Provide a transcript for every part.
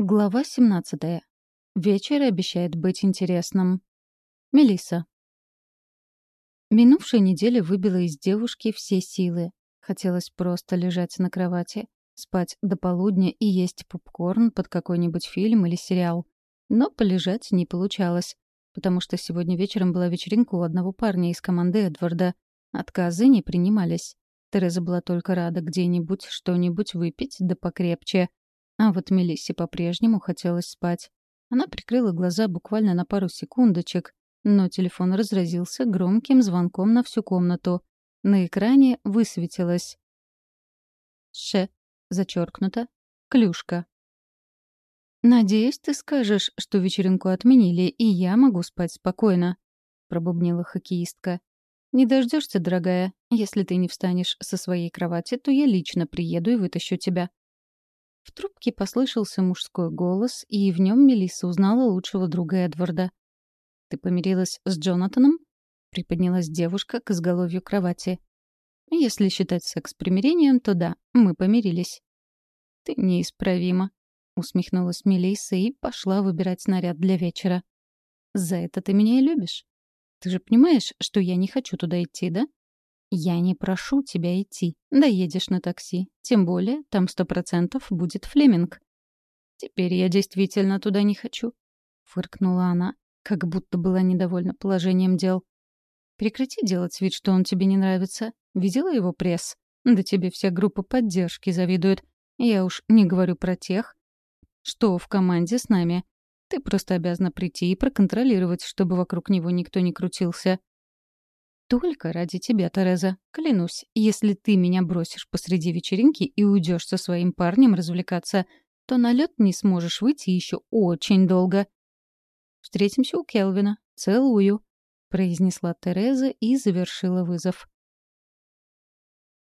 Глава 17. Вечер обещает быть интересным. Мелисса. Минувшая неделя выбила из девушки все силы. Хотелось просто лежать на кровати, спать до полудня и есть попкорн под какой-нибудь фильм или сериал. Но полежать не получалось, потому что сегодня вечером была вечеринка у одного парня из команды Эдварда. Отказы не принимались. Тереза была только рада где-нибудь что-нибудь выпить, да покрепче — а вот Мелиссе по-прежнему хотелось спать. Она прикрыла глаза буквально на пару секундочек, но телефон разразился громким звонком на всю комнату. На экране высветилось «Ш», зачеркнуто, «Клюшка». «Надеюсь, ты скажешь, что вечеринку отменили, и я могу спать спокойно», — пробубнила хоккеистка. «Не дождешься, дорогая. Если ты не встанешь со своей кровати, то я лично приеду и вытащу тебя». В трубке послышался мужской голос, и в нем Мелисса узнала лучшего друга Эдварда. «Ты помирилась с Джонатаном?» — приподнялась девушка к изголовью кровати. «Если считать секс примирением, то да, мы помирились». «Ты неисправима», — усмехнулась Мелисса и пошла выбирать наряд для вечера. «За это ты меня и любишь. Ты же понимаешь, что я не хочу туда идти, да?» «Я не прошу тебя идти. Доедешь на такси. Тем более, там сто процентов будет Флеминг». «Теперь я действительно туда не хочу», — фыркнула она, как будто была недовольна положением дел. «Прекрати делать вид, что он тебе не нравится. Видела его пресс? Да тебе вся группа поддержки завидует. Я уж не говорю про тех, что в команде с нами. Ты просто обязана прийти и проконтролировать, чтобы вокруг него никто не крутился. Только ради тебя, Тереза. Клянусь, если ты меня бросишь посреди вечеринки и уйдешь со своим парнем развлекаться, то на лед не сможешь выйти еще очень долго. Встретимся у Келвина. Целую, произнесла Тереза и завершила вызов.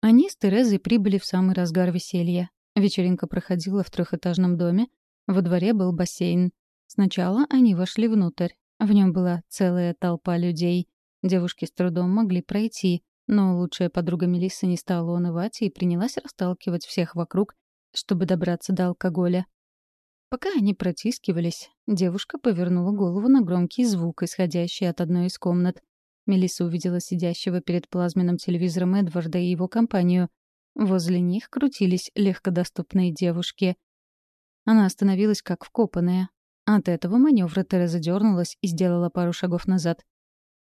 Они с Терезой прибыли в самый разгар веселья. Вечеринка проходила в трехэтажном доме. Во дворе был бассейн. Сначала они вошли внутрь. В нем была целая толпа людей. Девушки с трудом могли пройти, но лучшая подруга Мелиссы не стала унывать и принялась расталкивать всех вокруг, чтобы добраться до алкоголя. Пока они протискивались, девушка повернула голову на громкий звук, исходящий от одной из комнат. Мелисса увидела сидящего перед плазменным телевизором Эдварда и его компанию. Возле них крутились легкодоступные девушки. Она остановилась как вкопанная. От этого маневра Тереза дернулась и сделала пару шагов назад.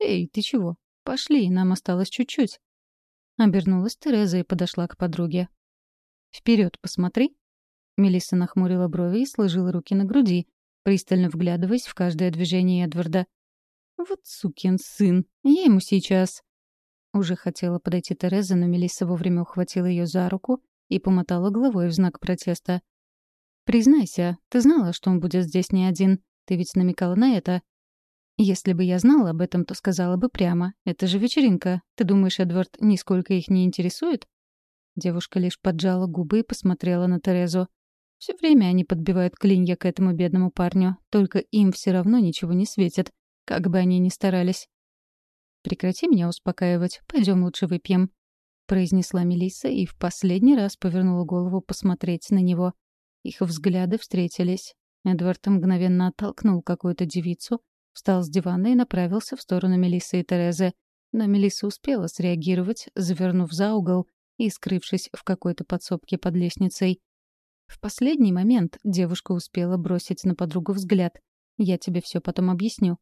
«Эй, ты чего? Пошли, нам осталось чуть-чуть». Обернулась Тереза и подошла к подруге. Вперед, посмотри». Мелисса нахмурила брови и сложила руки на груди, пристально вглядываясь в каждое движение Эдварда. «Вот сукин сын, я ему сейчас...» Уже хотела подойти Тереза, но Мелисса вовремя ухватила ее за руку и помотала головой в знак протеста. «Признайся, ты знала, что он будет здесь не один. Ты ведь намекала на это. Если бы я знала об этом, то сказала бы прямо. Это же вечеринка. Ты думаешь, Эдвард нисколько их не интересует? Девушка лишь поджала губы и посмотрела на Терезу. Все время они подбивают клинья к этому бедному парню, только им все равно ничего не светит, как бы они ни старались. «Прекрати меня успокаивать. Пойдем лучше выпьем», — произнесла Мелисса и в последний раз повернула голову посмотреть на него. Их взгляды встретились. Эдвард мгновенно оттолкнул какую-то девицу, Встал с дивана и направился в сторону Мелиссы и Терезы. Но Мелисса успела среагировать, завернув за угол и скрывшись в какой-то подсобке под лестницей. В последний момент девушка успела бросить на подругу взгляд. «Я тебе все потом объясню».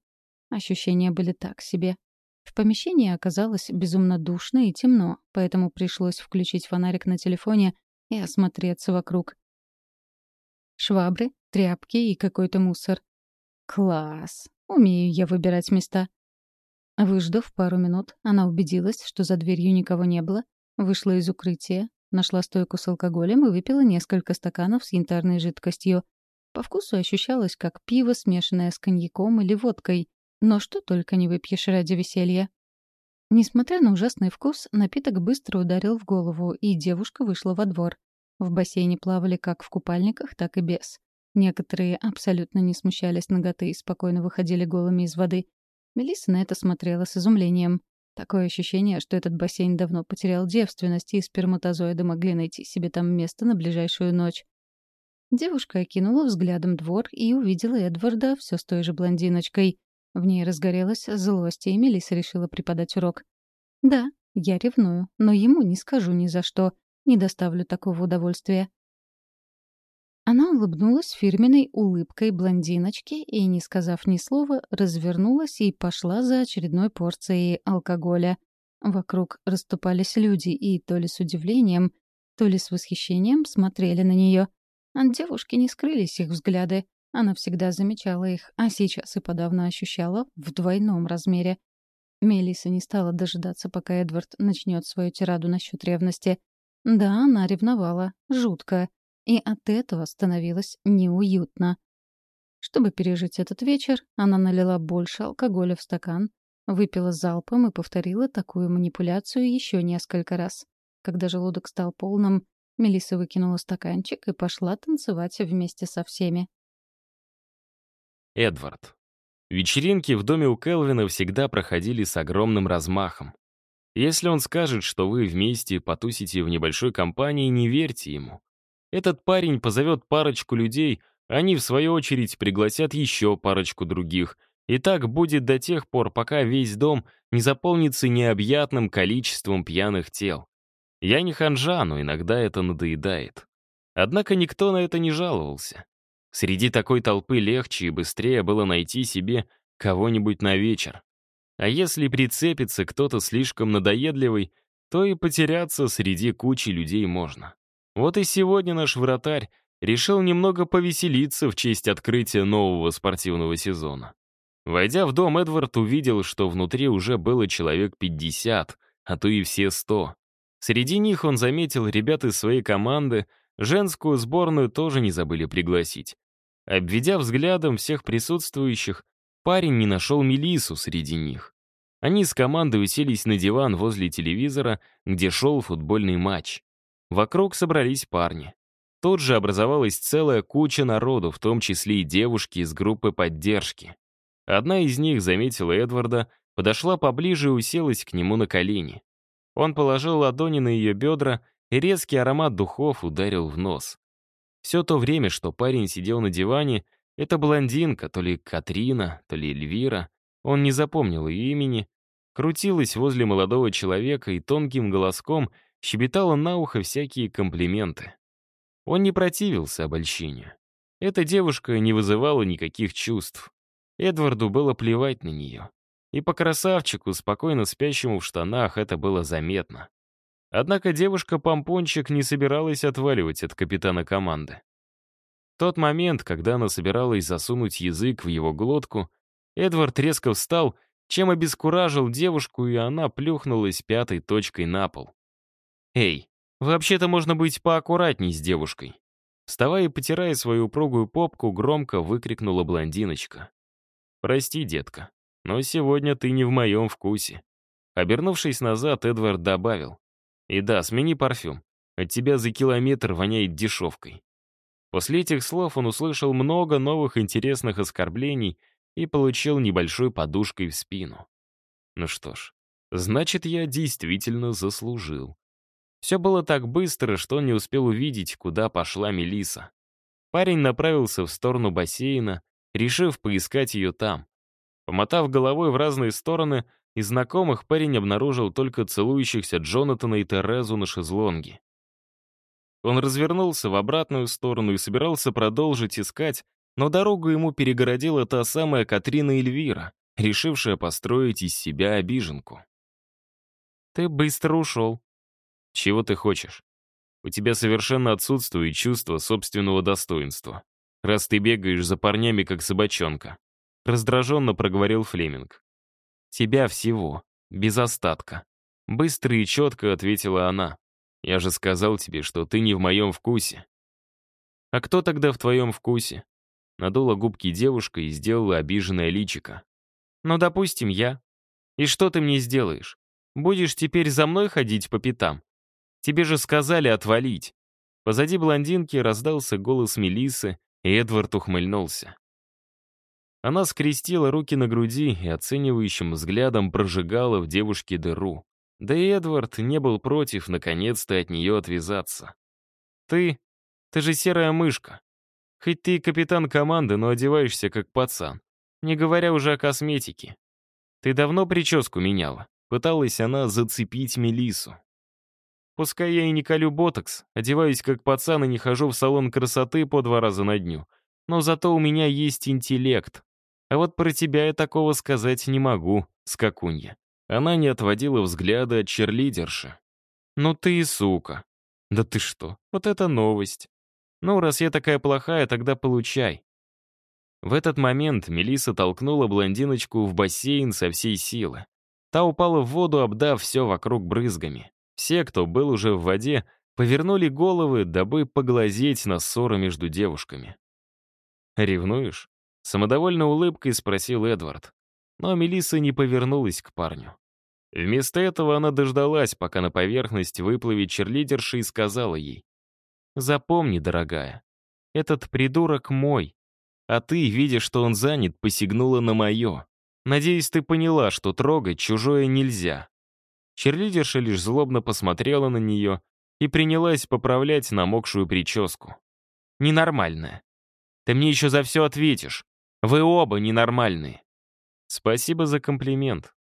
Ощущения были так себе. В помещении оказалось безумно душно и темно, поэтому пришлось включить фонарик на телефоне и осмотреться вокруг. Швабры, тряпки и какой-то мусор. Класс! Умею я выбирать места. Выждав пару минут, она убедилась, что за дверью никого не было, вышла из укрытия, нашла стойку с алкоголем и выпила несколько стаканов с янтарной жидкостью. По вкусу ощущалось, как пиво, смешанное с коньяком или водкой. Но что только не выпьешь ради веселья. Несмотря на ужасный вкус, напиток быстро ударил в голову, и девушка вышла во двор. В бассейне плавали как в купальниках, так и без. Некоторые абсолютно не смущались ноготы и спокойно выходили голыми из воды. Мелисса на это смотрела с изумлением. Такое ощущение, что этот бассейн давно потерял девственность, и сперматозоиды могли найти себе там место на ближайшую ночь. Девушка окинула взглядом двор и увидела Эдварда все с той же блондиночкой. В ней разгорелась злость, и Мелисса решила преподать урок. «Да, я ревную, но ему не скажу ни за что. Не доставлю такого удовольствия». Улыбнулась фирменной улыбкой блондиночки и, не сказав ни слова, развернулась и пошла за очередной порцией алкоголя. Вокруг расступались люди и то ли с удивлением, то ли с восхищением смотрели на нее. От девушки не скрылись их взгляды. Она всегда замечала их, а сейчас и подавно ощущала в двойном размере. Мелиса не стала дожидаться, пока Эдвард начнет свою тираду насчет ревности. Да, она ревновала. Жутко. И от этого становилось неуютно. Чтобы пережить этот вечер, она налила больше алкоголя в стакан, выпила залпом и повторила такую манипуляцию еще несколько раз. Когда желудок стал полным, Мелисса выкинула стаканчик и пошла танцевать вместе со всеми. Эдвард. Вечеринки в доме у Келвина всегда проходили с огромным размахом. Если он скажет, что вы вместе потусите в небольшой компании, не верьте ему. Этот парень позовет парочку людей, они, в свою очередь, пригласят еще парочку других. И так будет до тех пор, пока весь дом не заполнится необъятным количеством пьяных тел. Я не ханжа, но иногда это надоедает. Однако никто на это не жаловался. Среди такой толпы легче и быстрее было найти себе кого-нибудь на вечер. А если прицепится кто-то слишком надоедливый, то и потеряться среди кучи людей можно. Вот и сегодня наш вратарь решил немного повеселиться в честь открытия нового спортивного сезона. Войдя в дом, Эдвард увидел, что внутри уже было человек 50, а то и все 100. Среди них он заметил ребят из своей команды, женскую сборную тоже не забыли пригласить. Обведя взглядом всех присутствующих, парень не нашел Мелису среди них. Они с командой уселись на диван возле телевизора, где шел футбольный матч. Вокруг собрались парни. Тут же образовалась целая куча народу, в том числе и девушки из группы поддержки. Одна из них заметила Эдварда, подошла поближе и уселась к нему на колени. Он положил ладони на ее бедра, и резкий аромат духов ударил в нос. Все то время, что парень сидел на диване, эта блондинка, то ли Катрина, то ли Эльвира, он не запомнил ее имени, крутилась возле молодого человека и тонким голоском щебетала на ухо всякие комплименты. Он не противился обольщению. Эта девушка не вызывала никаких чувств. Эдварду было плевать на нее. И по красавчику, спокойно спящему в штанах, это было заметно. Однако девушка-помпончик не собиралась отваливать от капитана команды. тот момент, когда она собиралась засунуть язык в его глотку, Эдвард резко встал, чем обескуражил девушку, и она плюхнулась пятой точкой на пол. «Эй, вообще-то можно быть поаккуратней с девушкой». Вставая и потирая свою упругую попку, громко выкрикнула блондиночка. «Прости, детка, но сегодня ты не в моем вкусе». Обернувшись назад, Эдвард добавил. «И да, смени парфюм. От тебя за километр воняет дешевкой». После этих слов он услышал много новых интересных оскорблений и получил небольшой подушкой в спину. Ну что ж, значит, я действительно заслужил. Все было так быстро, что он не успел увидеть, куда пошла Мелиса. Парень направился в сторону бассейна, решив поискать ее там. Помотав головой в разные стороны, из знакомых парень обнаружил только целующихся Джонатана и Терезу на шезлонге. Он развернулся в обратную сторону и собирался продолжить искать, но дорогу ему перегородила та самая Катрина Эльвира, решившая построить из себя обиженку. «Ты быстро ушел», чего ты хочешь? У тебя совершенно отсутствует чувство собственного достоинства. Раз ты бегаешь за парнями, как собачонка. Раздраженно проговорил Флеминг. Тебя всего, без остатка. Быстро и четко ответила она. Я же сказал тебе, что ты не в моем вкусе. А кто тогда в твоем вкусе? Надула губки девушка и сделала обиженное личико. Ну, допустим, я. И что ты мне сделаешь? Будешь теперь за мной ходить по пятам? Тебе же сказали отвалить». Позади блондинки раздался голос Мелисы, и Эдвард ухмыльнулся. Она скрестила руки на груди и оценивающим взглядом прожигала в девушке дыру. Да и Эдвард не был против наконец-то от нее отвязаться. «Ты... ты же серая мышка. Хоть ты и капитан команды, но одеваешься как пацан. Не говоря уже о косметике. Ты давно прическу меняла? Пыталась она зацепить Мелису. Пускай я и не колю ботокс, одеваюсь как пацан и не хожу в салон красоты по два раза на дню. Но зато у меня есть интеллект. А вот про тебя я такого сказать не могу, скакунья. Она не отводила взгляда от черлидерши. «Ну ты и сука». «Да ты что, вот это новость. Ну, раз я такая плохая, тогда получай». В этот момент Мелиса толкнула блондиночку в бассейн со всей силы. Та упала в воду, обдав все вокруг брызгами. Все, кто был уже в воде, повернули головы, дабы поглазеть на ссору между девушками. «Ревнуешь?» — самодовольной улыбкой спросил Эдвард. Но Мелисса не повернулась к парню. Вместо этого она дождалась, пока на поверхность выплывет черлидерша и сказала ей. «Запомни, дорогая, этот придурок мой, а ты, видя, что он занят, посягнула на мое. Надеюсь, ты поняла, что трогать чужое нельзя». Черлидерша лишь злобно посмотрела на нее и принялась поправлять намокшую прическу. «Ненормальная. Ты мне еще за все ответишь. Вы оба ненормальные». «Спасибо за комплимент»,